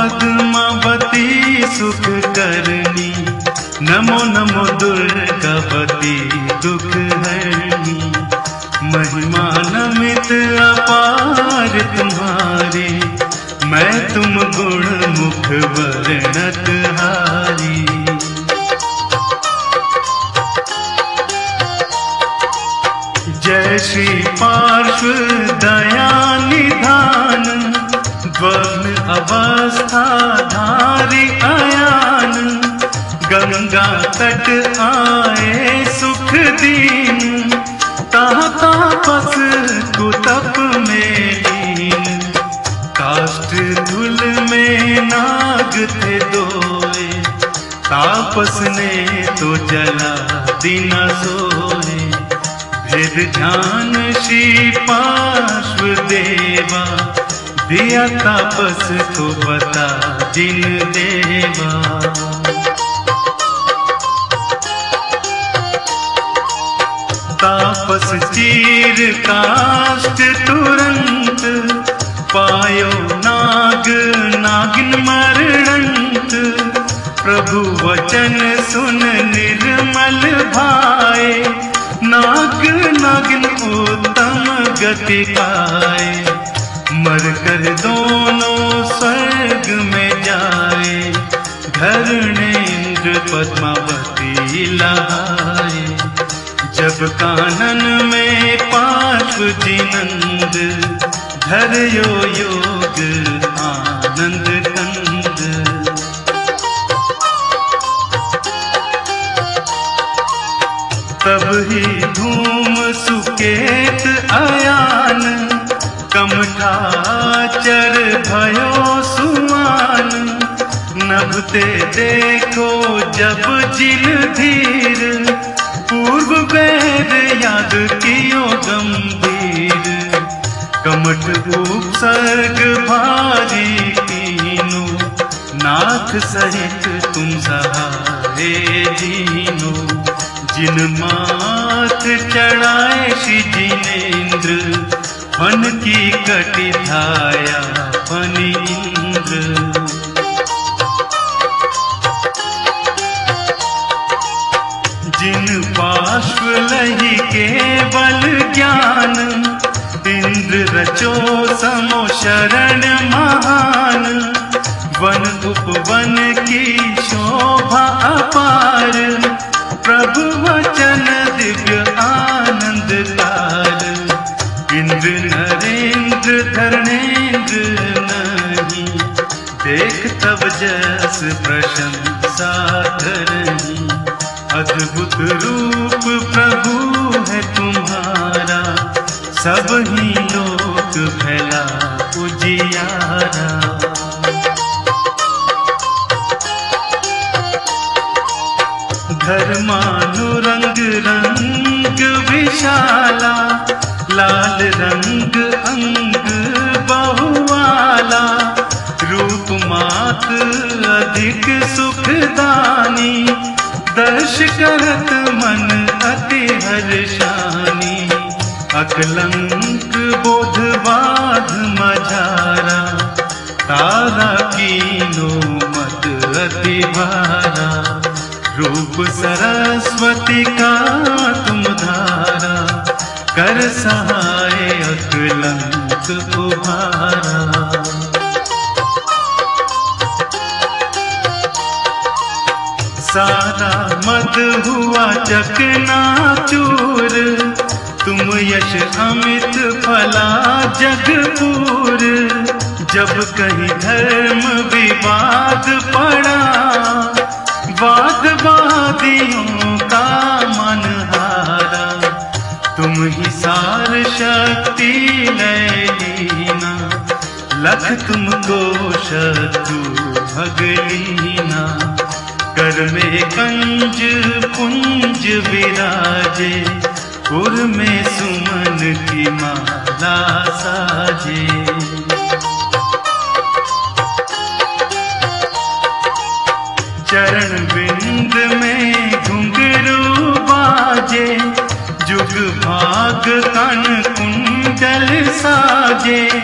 पद्मावती सुख करनी। नमो नमो दुर्गावती दुख हरनी। महिमा नमित अपार तुम्हारे, मैं तुम गुण मुख वर्णत हारी। जय श्री पार्श्व दया निधान अवस्था धारी अयान, गंगा तट आए सुख दीन। तापस कुतप में लीन। काष्ट धुल में नाग थे दोए तापस ने तो जला दिन सोए। भेद ध्यान श्री पार्श्व देवा दिया तापस को बता जिन देवा तापस चीर काष्ट तुरंत पायो नाग, नागिन मरणंत प्रभु वचन सुन निर्मल भाए, नाग, नागिन उत्तम गति पाए। मर कर दोनों स्वर्ग में जाए धरणेन्द्र पद्मावती लहाए जब कानन में पार्श्व जिनंद धरयो योग आनंद कंद। तब ही धूम सुकेत अयान कमठाचर भयो सुमान। नभते देखो जब जिन धीर। पूर्व वेद याद कियो गंभीर। कमठ उपसर्ग भारी कीनो नाथ सहित तुम सहारे दीनो जिन माथ चढ़ाए श्री जिनेन्द्र। फन की कटि फनी इंद्र। जिन पार्श्व लही केवल ज्ञान, इंद्र रचो समो शरण महान। वन उपवन की शोभा अपार, प्रभु वचन दिव्य आनंद तार इंद्र नरेंद्र धरणेन्द्र नहीं। देख तब जस प्रशंसा धरनी अद्भुत रूप प्रभु है तुम्हारा, सब ही लोक फैला उजियारा। धर्मानुरंग रंग विशाला लाल रंग अंग बहुवाला, रूप मात अधिक सुखदानी, दर्श करत मन अति हर्षानी। अकलंक बोध बाध मझारा, तारा कीनो मत अति भारा। रूप सरस्वती सहाय अकलंक उभारा सारा मद हुआ चकना चूर तुम यश अमित फला जगपूर जब कहीं धर्म विवाद पड़ा वाद वादियों शक्ति लैलीना लख तुमको शत्रु भगलीना। कर में कंज, पुंज विराजे। पुर में सुमन की माला साजे। चरण बिंद में घुंघरू बाजे। जुग भाग कण कुंडल साजे।